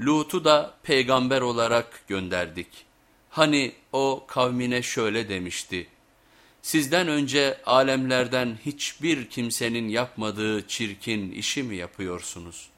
Lut'u da peygamber olarak gönderdik. Hani o kavmine şöyle demişti. Sizden önce alemlerden hiçbir kimsenin yapmadığı çirkin işi mi yapıyorsunuz?''